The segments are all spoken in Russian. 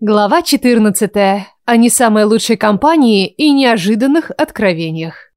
Глава 14. О не самой лучшей компании и неожиданных откровениях.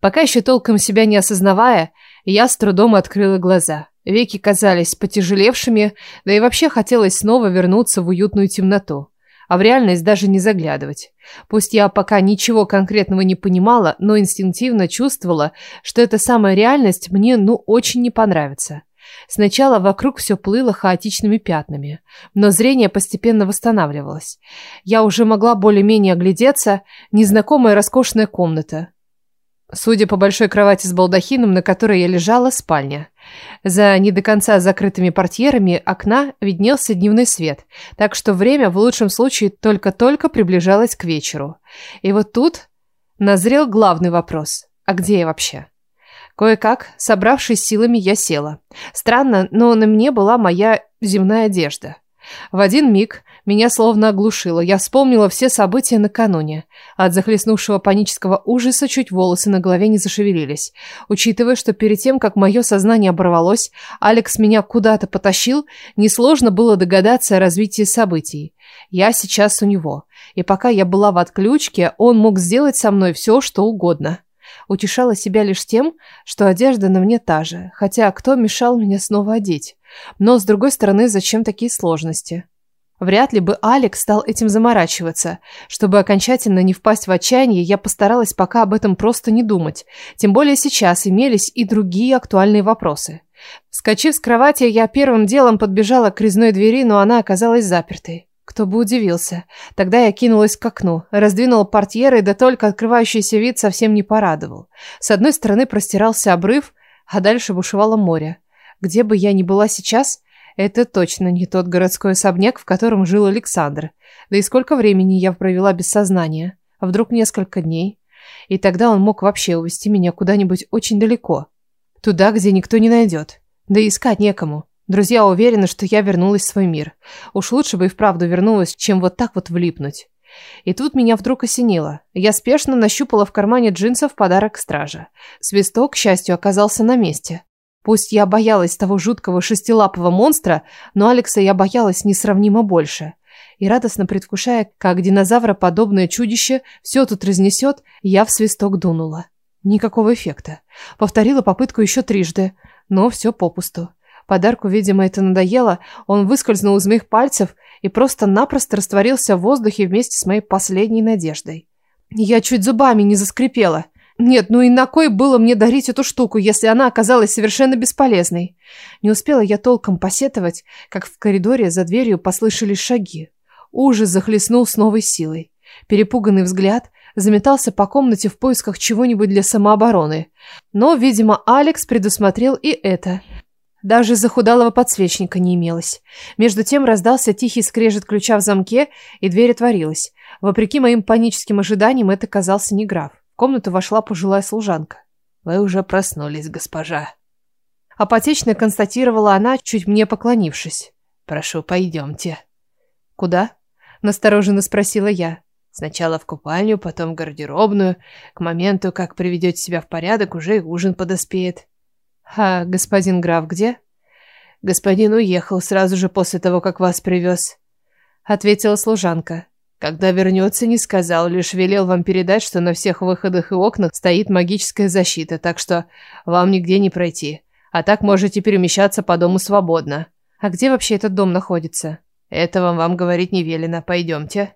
Пока еще толком себя не осознавая, я с трудом открыла глаза. Веки казались потяжелевшими, да и вообще хотелось снова вернуться в уютную темноту, а в реальность даже не заглядывать. Пусть я пока ничего конкретного не понимала, но инстинктивно чувствовала, что эта самая реальность мне ну очень не понравится. Сначала вокруг все плыло хаотичными пятнами, но зрение постепенно восстанавливалось. Я уже могла более-менее оглядеться, незнакомая роскошная комната. Судя по большой кровати с балдахином, на которой я лежала, спальня. За не до конца закрытыми портьерами окна виднелся дневной свет, так что время в лучшем случае только-только приближалось к вечеру. И вот тут назрел главный вопрос. А где я вообще? Кое-как, собравшись силами, я села. Странно, но на мне была моя земная одежда. В один миг меня словно оглушило. Я вспомнила все события накануне. От захлестнувшего панического ужаса чуть волосы на голове не зашевелились. Учитывая, что перед тем, как мое сознание оборвалось, Алекс меня куда-то потащил, несложно было догадаться о развитии событий. Я сейчас у него. И пока я была в отключке, он мог сделать со мной все, что угодно. Утешала себя лишь тем, что одежда на мне та же, хотя кто мешал мне снова одеть? Но, с другой стороны, зачем такие сложности? Вряд ли бы Алекс стал этим заморачиваться. Чтобы окончательно не впасть в отчаяние, я постаралась пока об этом просто не думать. Тем более сейчас имелись и другие актуальные вопросы. Вскочив с кровати, я первым делом подбежала к резной двери, но она оказалась запертой. Кто бы удивился. Тогда я кинулась к окну, раздвинула портьеры, да только открывающийся вид совсем не порадовал. С одной стороны простирался обрыв, а дальше бушевало море. Где бы я ни была сейчас, это точно не тот городской особняк, в котором жил Александр. Да и сколько времени я провела без сознания? А вдруг несколько дней? И тогда он мог вообще увести меня куда-нибудь очень далеко. Туда, где никто не найдет. Да искать некому. Друзья уверены, что я вернулась в свой мир. Уж лучше бы и вправду вернулась, чем вот так вот влипнуть. И тут меня вдруг осенило. Я спешно нащупала в кармане джинсов подарок стража. Свисток, к счастью, оказался на месте. Пусть я боялась того жуткого шестилапого монстра, но Алекса я боялась несравнимо больше. И радостно предвкушая, как динозавроподобное чудище все тут разнесет, я в свисток дунула. Никакого эффекта. Повторила попытку еще трижды, но все попусту. Подарку, видимо, это надоело. Он выскользнул из моих пальцев и просто-напросто растворился в воздухе вместе с моей последней надеждой. Я чуть зубами не заскрипела. Нет, ну и на кой было мне дарить эту штуку, если она оказалась совершенно бесполезной? Не успела я толком посетовать, как в коридоре за дверью послышались шаги. Ужас захлестнул с новой силой. Перепуганный взгляд заметался по комнате в поисках чего-нибудь для самообороны. Но, видимо, Алекс предусмотрел и это – даже захудалого подсвечника не имелось. Между тем раздался тихий скрежет ключа в замке, и дверь отворилась. Вопреки моим паническим ожиданиям, это казался не граф. В комнату вошла пожилая служанка. «Вы уже проснулись, госпожа». Апотечно констатировала она, чуть мне поклонившись. «Прошу, пойдемте». «Куда?» – настороженно спросила я. «Сначала в купальню, потом в гардеробную. К моменту, как приведете себя в порядок, уже и ужин подоспеет». «Ха, господин граф где?» «Господин ну, уехал сразу же после того, как вас привез», — ответила служанка. «Когда вернется, не сказал, лишь велел вам передать, что на всех выходах и окнах стоит магическая защита, так что вам нигде не пройти. А так можете перемещаться по дому свободно». «А где вообще этот дом находится?» Это вам вам говорить не велено. Пойдемте».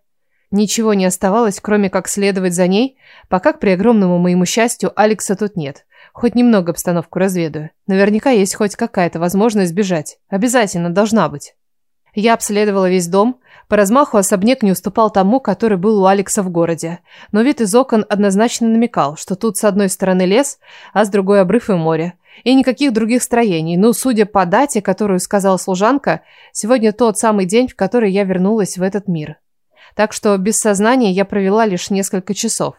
Ничего не оставалось, кроме как следовать за ней, пока, к при огромному моему счастью, Алекса тут нет. Хоть немного обстановку разведаю. Наверняка есть хоть какая-то возможность сбежать. Обязательно должна быть. Я обследовала весь дом. По размаху особняк не уступал тому, который был у Алекса в городе. Но вид из окон однозначно намекал, что тут с одной стороны лес, а с другой обрыв и море. И никаких других строений. Но, судя по дате, которую сказала служанка, сегодня тот самый день, в который я вернулась в этот мир. Так что без сознания я провела лишь несколько часов.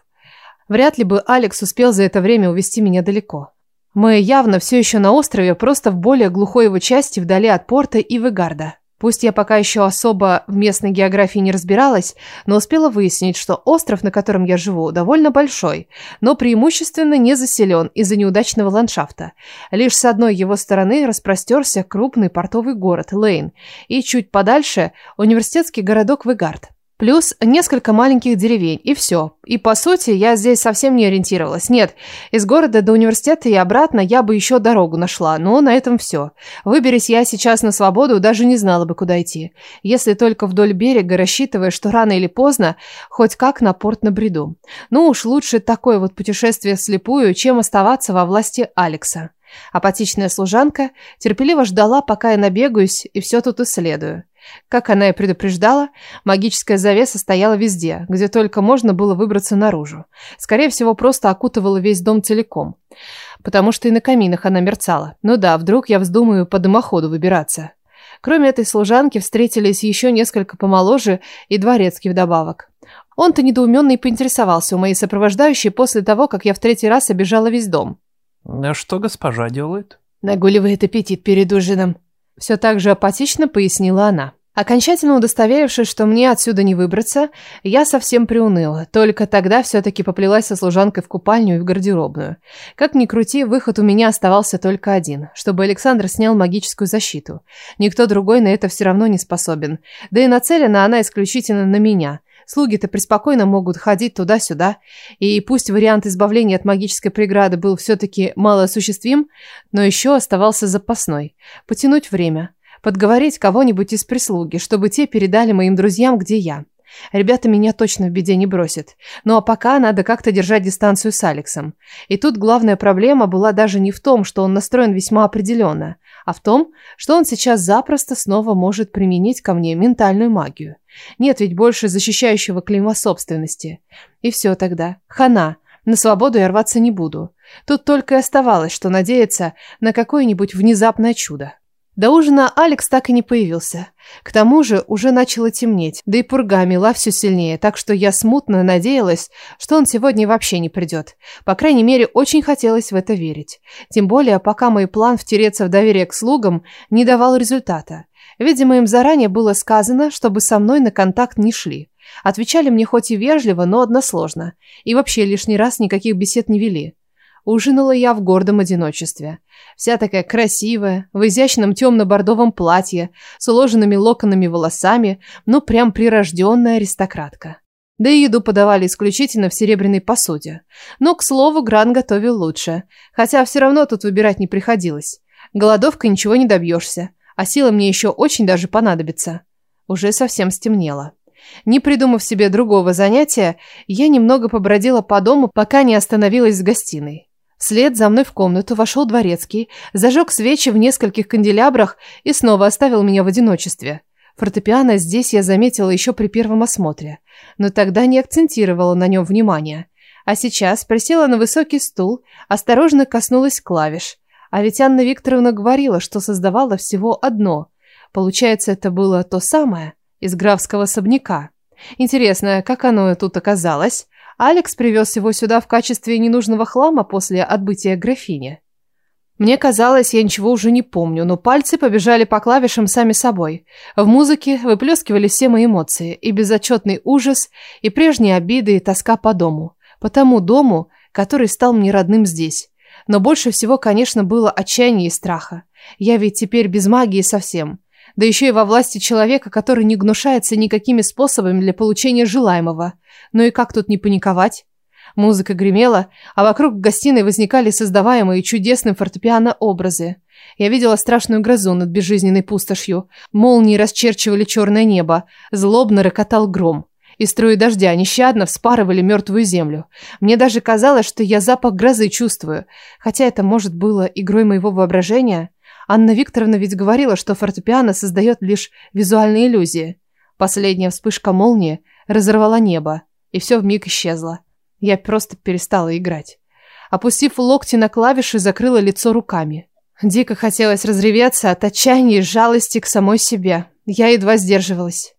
Вряд ли бы Алекс успел за это время увести меня далеко. Мы явно все еще на острове, просто в более глухой его части, вдали от порта и Вегарда. Пусть я пока еще особо в местной географии не разбиралась, но успела выяснить, что остров, на котором я живу, довольно большой, но преимущественно не заселен из-за неудачного ландшафта. Лишь с одной его стороны распростерся крупный портовый город Лейн, и чуть подальше университетский городок Вегард плюс несколько маленьких деревень, и все. И по сути, я здесь совсем не ориентировалась. Нет, из города до университета и обратно я бы еще дорогу нашла, но на этом все. Выберись я сейчас на свободу, даже не знала бы, куда идти. Если только вдоль берега, рассчитывая, что рано или поздно, хоть как на порт на бреду. Ну уж лучше такое вот путешествие вслепую, чем оставаться во власти Алекса. Апатичная служанка терпеливо ждала, пока я набегаюсь и все тут исследую. Как она и предупреждала, магическая завеса стояла везде, где только можно было выбраться наружу. Скорее всего, просто окутывала весь дом целиком. Потому что и на каминах она мерцала. Ну да, вдруг я вздумаю по дымоходу выбираться. Кроме этой служанки встретились еще несколько помоложе и дворецкий вдобавок. Он-то недоуменно и поинтересовался у моей сопровождающей после того, как я в третий раз обижала весь дом. «А что госпожа делает?» Нагуливает аппетит перед ужином. Все так же апатично пояснила она. Окончательно удостоверившись, что мне отсюда не выбраться, я совсем приуныла. Только тогда все-таки поплелась со служанкой в купальню и в гардеробную. Как ни крути, выход у меня оставался только один, чтобы Александр снял магическую защиту. Никто другой на это все равно не способен. Да и нацелена она исключительно на меня – Слуги-то преспокойно могут ходить туда-сюда, и пусть вариант избавления от магической преграды был все-таки малоосуществим, но еще оставался запасной. Потянуть время, подговорить кого-нибудь из прислуги, чтобы те передали моим друзьям, где я. Ребята меня точно в беде не бросят. Ну а пока надо как-то держать дистанцию с Алексом. И тут главная проблема была даже не в том, что он настроен весьма определенно, а в том, что он сейчас запросто снова может применить ко мне ментальную магию. Нет ведь больше защищающего клейма собственности. И все тогда. Хана. На свободу я рваться не буду. Тут только и оставалось, что надеяться на какое-нибудь внезапное чудо. До ужина Алекс так и не появился. К тому же уже начало темнеть, да и пурга мела все сильнее, так что я смутно надеялась, что он сегодня вообще не придет. По крайней мере, очень хотелось в это верить. Тем более, пока мой план втереться в доверие к слугам не давал результата. Видимо, им заранее было сказано, чтобы со мной на контакт не шли. Отвечали мне хоть и вежливо, но односложно. И вообще лишний раз никаких бесед не вели. Ужинала я в гордом одиночестве. Вся такая красивая, в изящном темно-бордовом платье, с уложенными локонами волосами, ну прям прирожденная аристократка. Да и еду подавали исключительно в серебряной посуде. Но, к слову, Гран готовил лучше. Хотя все равно тут выбирать не приходилось. Голодовкой ничего не добьешься а силы мне еще очень даже понадобится. Уже совсем стемнело. Не придумав себе другого занятия, я немного побродила по дому, пока не остановилась в гостиной. Вслед за мной в комнату вошел дворецкий, зажег свечи в нескольких канделябрах и снова оставил меня в одиночестве. Фортепиано здесь я заметила еще при первом осмотре, но тогда не акцентировала на нем внимания. А сейчас присела на высокий стул, осторожно коснулась клавиш – а ведь Анна Викторовна говорила, что создавала всего одно. Получается, это было то самое, из графского особняка. Интересно, как оно тут оказалось? Алекс привез его сюда в качестве ненужного хлама после отбытия графини. Мне казалось, я ничего уже не помню, но пальцы побежали по клавишам сами собой. В музыке выплескивали все мои эмоции, и безотчетный ужас, и прежние обиды, и тоска по дому. По тому дому, который стал мне родным здесь. Но больше всего, конечно, было отчаяние и страха. Я ведь теперь без магии совсем. Да еще и во власти человека, который не гнушается никакими способами для получения желаемого. Ну и как тут не паниковать? Музыка гремела, а вокруг гостиной возникали создаваемые чудесным фортепиано образы. Я видела страшную грозу над безжизненной пустошью. Молнии расчерчивали черное небо. Злобно рокотал гром. И струи дождя нещадно вспарывали мертвую землю. Мне даже казалось, что я запах грозы чувствую. Хотя это, может, было игрой моего воображения. Анна Викторовна ведь говорила, что фортепиано создает лишь визуальные иллюзии. Последняя вспышка молнии разорвала небо, и все вмиг исчезло. Я просто перестала играть. Опустив локти на клавиши, закрыла лицо руками. Дико хотелось разреветься от отчаяния и жалости к самой себе. Я едва сдерживалась.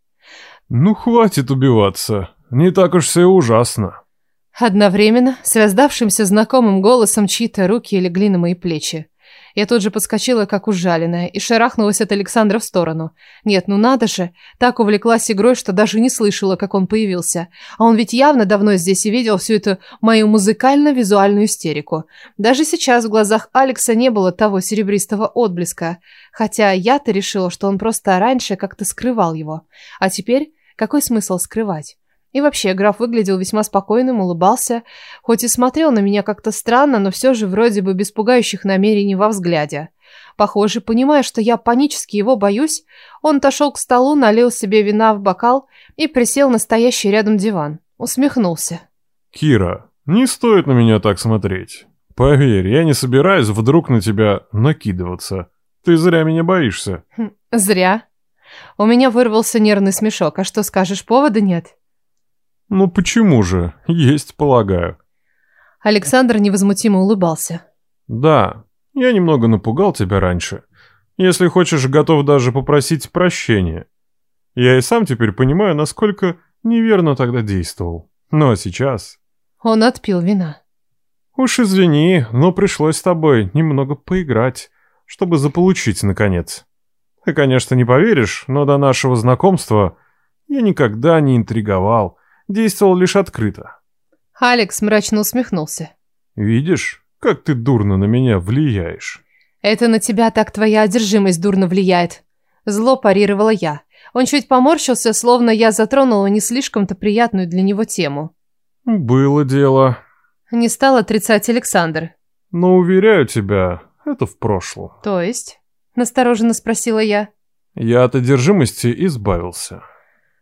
Ну хватит убиваться. Не так уж все ужасно. Одновременно с раздавшимся знакомым голосом чьи-то руки легли на мои плечи. Я тут же подскочила, как ужаленная, и шарахнулась от Александра в сторону. Нет, ну надо же, так увлеклась игрой, что даже не слышала, как он появился. А он ведь явно давно здесь и видел всю эту мою музыкально-визуальную истерику. Даже сейчас в глазах Алекса не было того серебристого отблеска, хотя я-то решила, что он просто раньше как-то скрывал его. А теперь какой смысл скрывать? И вообще, граф выглядел весьма спокойным, улыбался, хоть и смотрел на меня как-то странно, но все же вроде бы без пугающих намерений во взгляде. Похоже, понимая, что я панически его боюсь, он отошел к столу, налил себе вина в бокал и присел на стоящий рядом диван. Усмехнулся. «Кира, не стоит на меня так смотреть. Поверь, я не собираюсь вдруг на тебя накидываться. Ты зря меня боишься». Хм, «Зря?» У меня вырвался нервный смешок. А что скажешь, повода нет? Ну почему же? Есть, полагаю. Александр невозмутимо улыбался. Да, я немного напугал тебя раньше. Если хочешь, готов даже попросить прощения. Я и сам теперь понимаю, насколько неверно тогда действовал. Ну а сейчас... Он отпил вина. Уж извини, но пришлось с тобой немного поиграть, чтобы заполучить, наконец. Ты, конечно, не поверишь, но до нашего знакомства я никогда не интриговал, действовал лишь открыто. Алекс мрачно усмехнулся. Видишь, как ты дурно на меня влияешь. Это на тебя так твоя одержимость дурно влияет. Зло парировала я. Он чуть поморщился, словно я затронула не слишком-то приятную для него тему. Было дело. Не стал отрицать Александр. Но уверяю тебя, это в прошлом. То есть? — настороженно спросила я. «Я от одержимости избавился».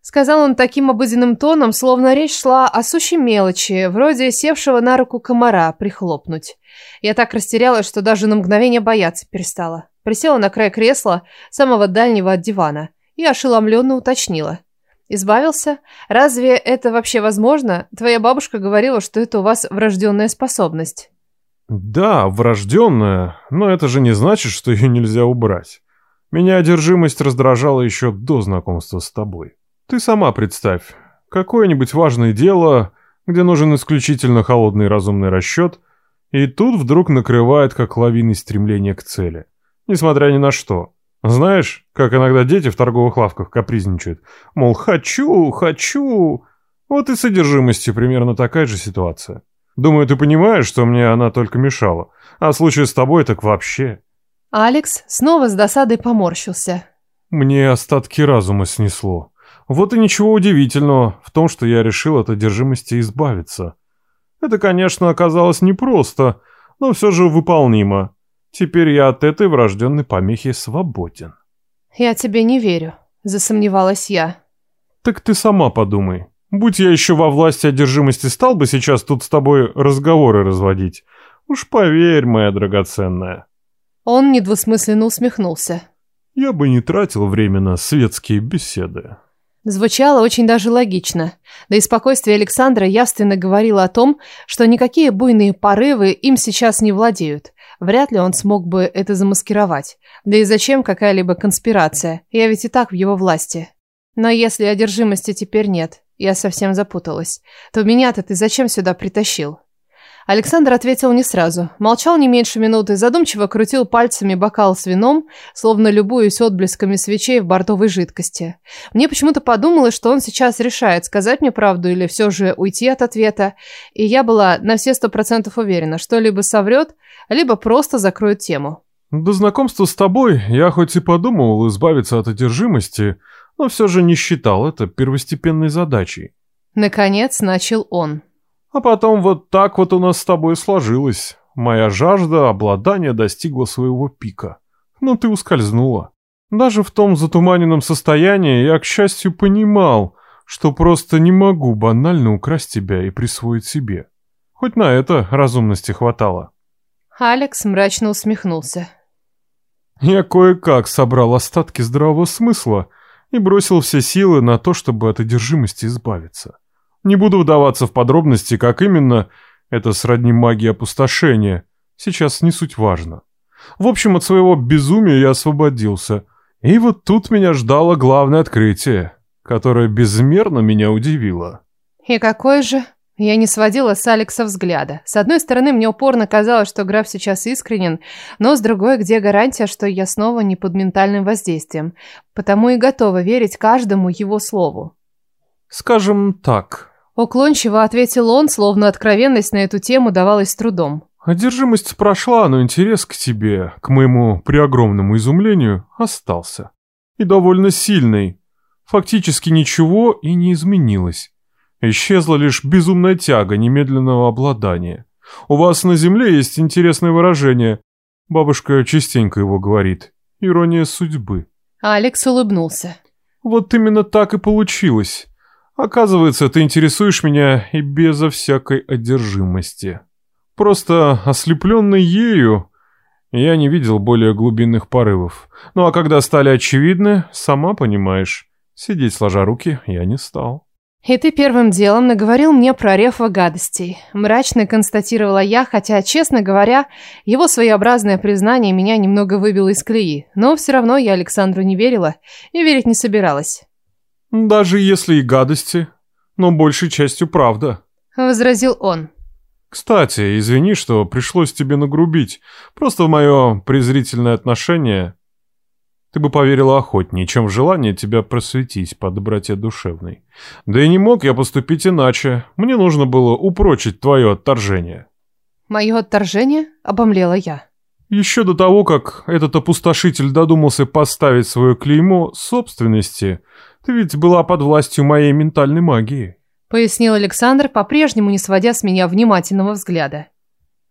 Сказал он таким обыденным тоном, словно речь шла о сущей мелочи, вроде севшего на руку комара прихлопнуть. Я так растерялась, что даже на мгновение бояться перестала. Присела на край кресла, самого дальнего от дивана, и ошеломленно уточнила. «Избавился? Разве это вообще возможно? Твоя бабушка говорила, что это у вас врожденная способность». Да, врожденная, но это же не значит, что ее нельзя убрать. Меня одержимость раздражала еще до знакомства с тобой. Ты сама представь, какое-нибудь важное дело, где нужен исключительно холодный разумный расчет, и тут вдруг накрывает как лавины стремление к цели, несмотря ни на что. Знаешь, как иногда дети в торговых лавках капризничают, мол, хочу, хочу. Вот и с одержимостью примерно такая же ситуация. Думаю, ты понимаешь, что мне она только мешала. А в с тобой так вообще. Алекс снова с досадой поморщился. Мне остатки разума снесло. Вот и ничего удивительного в том, что я решил от одержимости избавиться. Это, конечно, оказалось непросто, но все же выполнимо. Теперь я от этой врожденной помехи свободен. «Я тебе не верю», — засомневалась я. «Так ты сама подумай. Будь я еще во власти одержимости, стал бы сейчас тут с тобой разговоры разводить. Уж поверь, моя драгоценная. Он недвусмысленно усмехнулся. Я бы не тратил время на светские беседы. Звучало очень даже логично. Да и спокойствие Александра явственно говорило о том, что никакие буйные порывы им сейчас не владеют. Вряд ли он смог бы это замаскировать. Да и зачем какая-либо конспирация? Я ведь и так в его власти. Но если одержимости теперь нет, я совсем запуталась. То меня-то ты зачем сюда притащил? Александр ответил не сразу. Молчал не меньше минуты, задумчиво крутил пальцами бокал с вином, словно любуюсь отблесками свечей в бордовой жидкости. Мне почему-то подумалось, что он сейчас решает, сказать мне правду или все же уйти от ответа, и я была на все сто процентов уверена, что либо соврет, либо просто закроет тему. До знакомства с тобой я хоть и подумывал избавиться от одержимости, но все же не считал это первостепенной задачей. Наконец начал он. А потом вот так вот у нас с тобой сложилось. Моя жажда обладания достигла своего пика. Но ты ускользнула. Даже в том затуманенном состоянии я, к счастью, понимал, что просто не могу банально украсть тебя и присвоить себе. Хоть на это разумности хватало. Алекс мрачно усмехнулся. Я кое-как собрал остатки здравого смысла — и бросил все силы на то, чтобы от одержимости избавиться. Не буду вдаваться в подробности, как именно это сродни магии опустошения. Сейчас не суть важно. В общем, от своего безумия я освободился. И вот тут меня ждало главное открытие, которое безмерно меня удивило. «И какое же?» Я не сводила с Алекса взгляда. С одной стороны, мне упорно казалось, что граф сейчас искренен, но с другой, где гарантия, что я снова не под ментальным воздействием? Потому и готова верить каждому его слову. «Скажем так», — уклончиво ответил он, словно откровенность на эту тему давалась с трудом. «Одержимость прошла, но интерес к тебе, к моему преогромному изумлению, остался. И довольно сильный. Фактически ничего и не изменилось». Исчезла лишь безумная тяга немедленного обладания. «У вас на земле есть интересное выражение». Бабушка частенько его говорит. Ирония судьбы. Алекс улыбнулся. «Вот именно так и получилось. Оказывается, ты интересуешь меня и безо всякой одержимости. Просто ослепленный ею, я не видел более глубинных порывов. Ну а когда стали очевидны, сама понимаешь, сидеть сложа руки я не стал». И ты первым делом наговорил мне про Рефа гадостей. Мрачно констатировала я, хотя, честно говоря, его своеобразное признание меня немного выбило из клеи. Но все равно я Александру не верила и верить не собиралась. «Даже если и гадости, но большей частью правда», — возразил он. «Кстати, извини, что пришлось тебе нагрубить. Просто в мое презрительное отношение ты бы поверила охотнее, чем в желание тебя просветить по доброте душевной. Да и не мог я поступить иначе. Мне нужно было упрочить твое отторжение». «Мое отторжение?» — обомлела я. Еще до того, как этот опустошитель додумался поставить свое клеймо собственности, ты ведь была под властью моей ментальной магии. Пояснил Александр, по-прежнему не сводя с меня внимательного взгляда.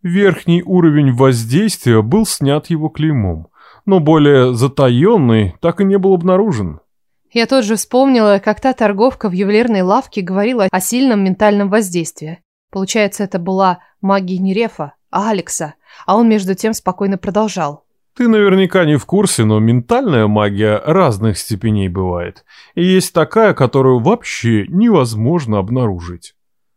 Верхний уровень воздействия был снят его клеймом но более затаенный, так и не был обнаружен. Я тут же вспомнила, как та торговка в ювелирной лавке говорила о сильном ментальном воздействии. Получается, это была магия не Рефа, а Алекса, а он между тем спокойно продолжал. Ты наверняка не в курсе, но ментальная магия разных степеней бывает. И есть такая, которую вообще невозможно обнаружить.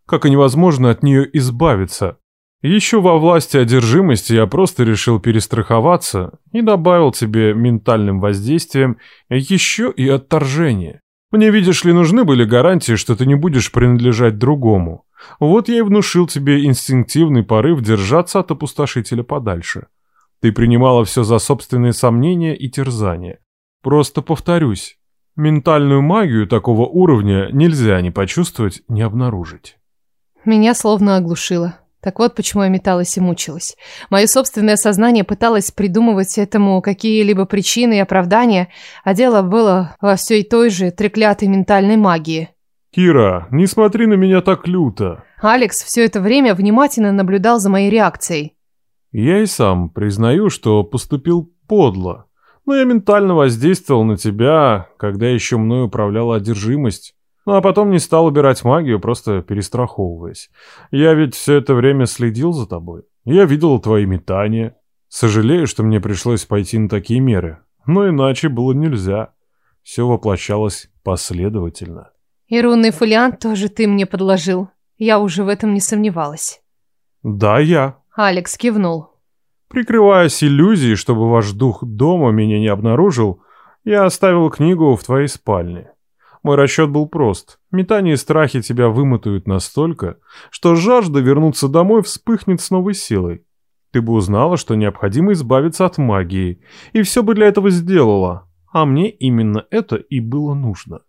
Как и невозможно от нее избавиться, еще во власти одержимости я просто решил перестраховаться и добавил тебе ментальным воздействием еще и отторжение. Мне, видишь ли, нужны были гарантии, что ты не будешь принадлежать другому. Вот я и внушил тебе инстинктивный порыв держаться от опустошителя подальше. Ты принимала все за собственные сомнения и терзания. Просто повторюсь, ментальную магию такого уровня нельзя ни почувствовать, ни обнаружить. Меня словно оглушило. Так вот почему я металась и мучилась. Мое собственное сознание пыталось придумывать этому какие-либо причины и оправдания, а дело было во всей той же треклятой ментальной магии. «Кира, не смотри на меня так люто!» Алекс все это время внимательно наблюдал за моей реакцией. «Я и сам признаю, что поступил подло, но я ментально воздействовал на тебя, когда еще мной управляла одержимость. Ну а потом не стал убирать магию, просто перестраховываясь. Я ведь все это время следил за тобой. Я видел твои метания. Сожалею, что мне пришлось пойти на такие меры. Но иначе было нельзя. Все воплощалось последовательно. И рунный фолиант тоже ты мне подложил. Я уже в этом не сомневалась. Да, я. Алекс кивнул. Прикрываясь иллюзией, чтобы ваш дух дома меня не обнаружил, я оставил книгу в твоей спальне. Мой расчет был прост. Метание и страхи тебя вымотают настолько, что жажда вернуться домой вспыхнет с новой силой. Ты бы узнала, что необходимо избавиться от магии, и все бы для этого сделала. А мне именно это и было нужно.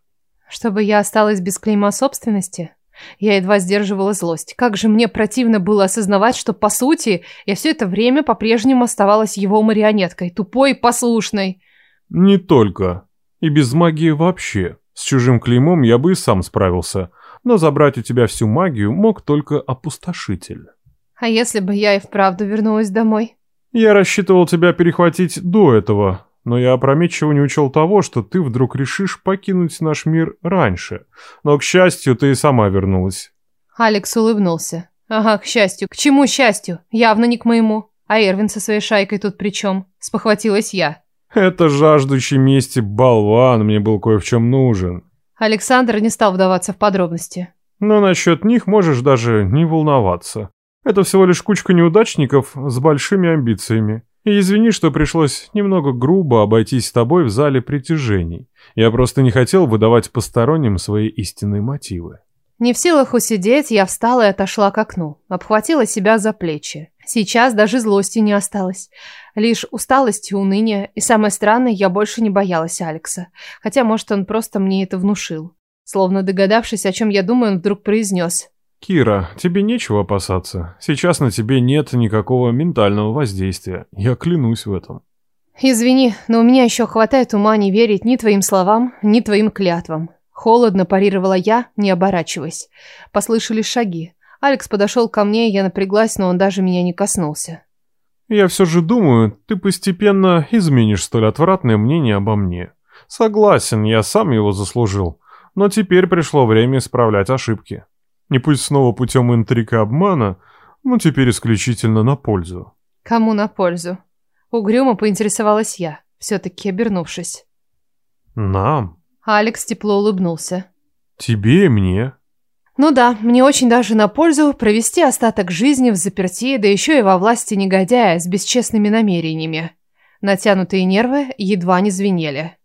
Чтобы я осталась без клейма собственности? Я едва сдерживала злость. Как же мне противно было осознавать, что, по сути, я все это время по-прежнему оставалась его марионеткой, тупой и послушной. Не только. И без магии вообще. С чужим клеймом я бы и сам справился, но забрать у тебя всю магию мог только опустошитель. А если бы я и вправду вернулась домой? Я рассчитывал тебя перехватить до этого, но я опрометчиво не учел того, что ты вдруг решишь покинуть наш мир раньше. Но, к счастью, ты и сама вернулась. Алекс улыбнулся. Ага, к счастью. К чему счастью? Явно не к моему. А Эрвин со своей шайкой тут при чем? Спохватилась я. Это жаждущий мести болван мне был кое в чем нужен. Александр не стал вдаваться в подробности. Но насчет них можешь даже не волноваться. Это всего лишь кучка неудачников с большими амбициями. И извини, что пришлось немного грубо обойтись с тобой в зале притяжений. Я просто не хотел выдавать посторонним свои истинные мотивы. Не в силах усидеть, я встала и отошла к окну, обхватила себя за плечи. Сейчас даже злости не осталось. Лишь усталость и уныние, и самое странное, я больше не боялась Алекса. Хотя, может, он просто мне это внушил. Словно догадавшись, о чем я думаю, он вдруг произнес. «Кира, тебе нечего опасаться. Сейчас на тебе нет никакого ментального воздействия. Я клянусь в этом». «Извини, но у меня еще хватает ума не верить ни твоим словам, ни твоим клятвам». Холодно парировала я, не оборачиваясь. Послышались шаги. Алекс подошел ко мне, я напряглась, но он даже меня не коснулся. «Я все же думаю, ты постепенно изменишь столь отвратное мнение обо мне. Согласен, я сам его заслужил, но теперь пришло время исправлять ошибки. Не пусть снова путем интриг и обмана, но теперь исключительно на пользу». «Кому на пользу?» Угрюмо поинтересовалась я, все-таки обернувшись. «Нам?» Алекс тепло улыбнулся. «Тебе и мне. Ну да, мне очень даже на пользу провести остаток жизни в заперти, да еще и во власти негодяя с бесчестными намерениями. Натянутые нервы едва не звенели.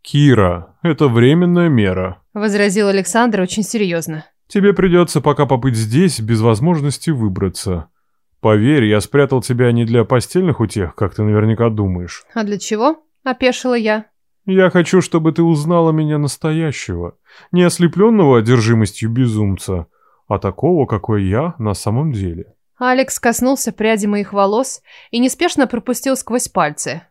«Кира, это временная мера», — возразил Александр очень серьезно. «Тебе придется пока побыть здесь, без возможности выбраться. Поверь, я спрятал тебя не для постельных утех, как ты наверняка думаешь». «А для чего?» — опешила я. Я хочу, чтобы ты узнала меня настоящего, не ослепленного а одержимостью безумца, а такого, какой я на самом деле. Алекс коснулся пряди моих волос и неспешно пропустил сквозь пальцы.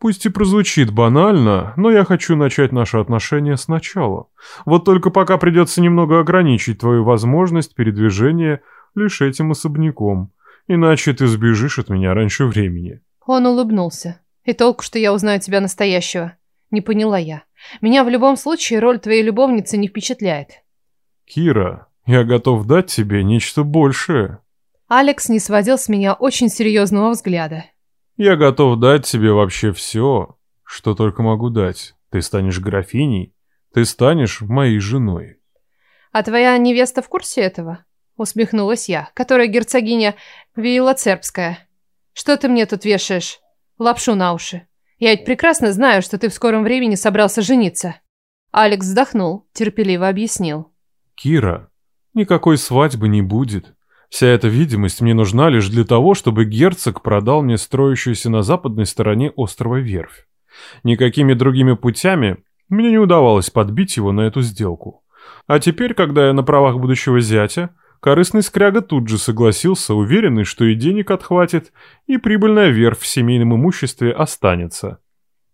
Пусть и прозвучит банально, но я хочу начать наши отношения сначала. Вот только пока придется немного ограничить твою возможность передвижения лишь этим особняком, иначе ты сбежишь от меня раньше времени. Он улыбнулся. И толку, что я узнаю тебя настоящего. Не поняла я. Меня в любом случае роль твоей любовницы не впечатляет. Кира, я готов дать тебе нечто большее. Алекс не сводил с меня очень серьезного взгляда. Я готов дать тебе вообще все, что только могу дать. Ты станешь графиней, ты станешь моей женой. А твоя невеста в курсе этого? Усмехнулась я, которая герцогиня Виелоцерпская. Что ты мне тут вешаешь? Лапшу на уши. Я ведь прекрасно знаю, что ты в скором времени собрался жениться. Алекс вздохнул, терпеливо объяснил. Кира, никакой свадьбы не будет. Вся эта видимость мне нужна лишь для того, чтобы герцог продал мне строящуюся на западной стороне острова верфь. Никакими другими путями мне не удавалось подбить его на эту сделку. А теперь, когда я на правах будущего зятя, Корыстный скряга тут же согласился, уверенный, что и денег отхватит, и прибыльная верфь в семейном имуществе останется.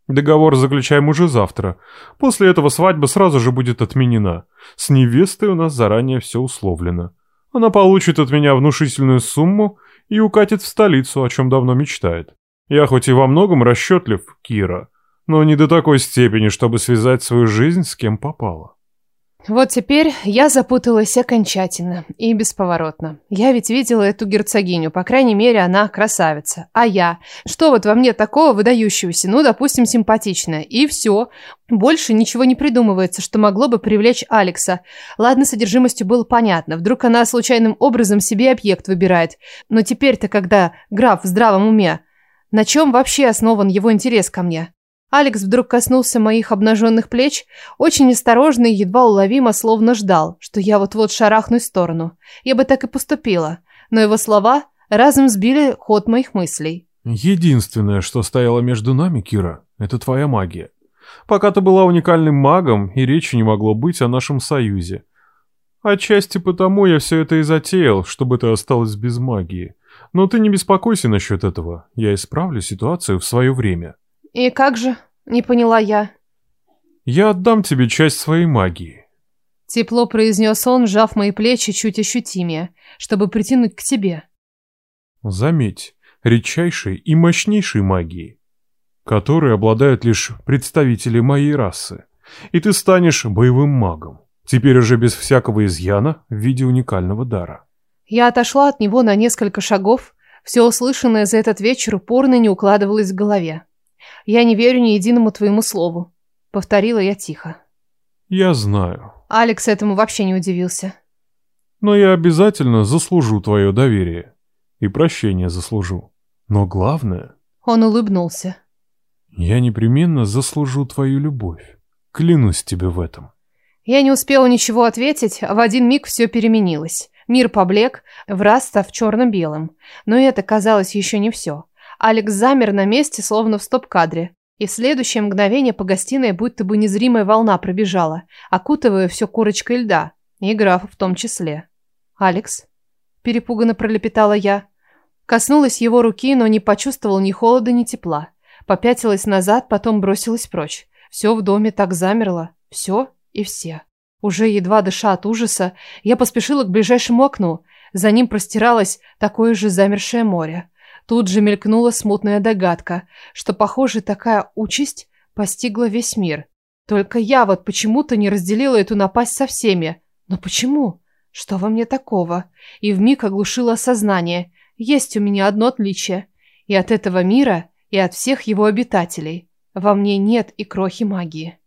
Договор заключаем уже завтра. После этого свадьба сразу же будет отменена. С невестой у нас заранее все условлено. Она получит от меня внушительную сумму и укатит в столицу, о чем давно мечтает. Я хоть и во многом расчетлив, Кира, но не до такой степени, чтобы связать свою жизнь с кем попало. Вот теперь я запуталась окончательно и бесповоротно. Я ведь видела эту герцогиню, по крайней мере, она красавица. А я? Что вот во мне такого выдающегося, ну, допустим, симпатичная? И все. Больше ничего не придумывается, что могло бы привлечь Алекса. Ладно, содержимостью было понятно. Вдруг она случайным образом себе объект выбирает. Но теперь-то, когда граф в здравом уме, на чем вообще основан его интерес ко мне? Алекс вдруг коснулся моих обнаженных плеч, очень осторожно и едва уловимо, словно ждал, что я вот-вот шарахну в сторону. Я бы так и поступила, но его слова разом сбили ход моих мыслей. «Единственное, что стояло между нами, Кира, это твоя магия. Пока ты была уникальным магом, и речи не могло быть о нашем союзе. Отчасти потому я все это и затеял, чтобы ты осталась без магии. Но ты не беспокойся насчет этого, я исправлю ситуацию в свое время». И как же? Не поняла я. Я отдам тебе часть своей магии. Тепло произнес он, сжав мои плечи чуть ощутимее, чтобы притянуть к себе. Заметь, редчайшей и мощнейшей магии, которой обладают лишь представители моей расы. И ты станешь боевым магом, теперь уже без всякого изъяна в виде уникального дара. Я отошла от него на несколько шагов. Все услышанное за этот вечер упорно не укладывалось в голове. «Я не верю ни единому твоему слову», — повторила я тихо. «Я знаю». Алекс этому вообще не удивился. «Но я обязательно заслужу твое доверие. И прощение заслужу. Но главное...» Он улыбнулся. «Я непременно заслужу твою любовь. Клянусь тебе в этом». Я не успела ничего ответить, а в один миг все переменилось. Мир поблек, враз став черно-белым. Но это казалось еще не все. Алекс замер на месте, словно в стоп-кадре. И в следующее мгновение по гостиной будто бы незримая волна пробежала, окутывая все корочкой льда, и графа в том числе. «Алекс?» – перепуганно пролепетала я. Коснулась его руки, но не почувствовал ни холода, ни тепла. Попятилась назад, потом бросилась прочь. Все в доме так замерло. Все и все. Уже едва дыша от ужаса, я поспешила к ближайшему окну. За ним простиралось такое же замершее море. Тут же мелькнула смутная догадка, что, похоже, такая участь постигла весь мир. Только я вот почему-то не разделила эту напасть со всеми. Но почему? Что во мне такого? И вмиг оглушило сознание. Есть у меня одно отличие. И от этого мира, и от всех его обитателей. Во мне нет и крохи магии.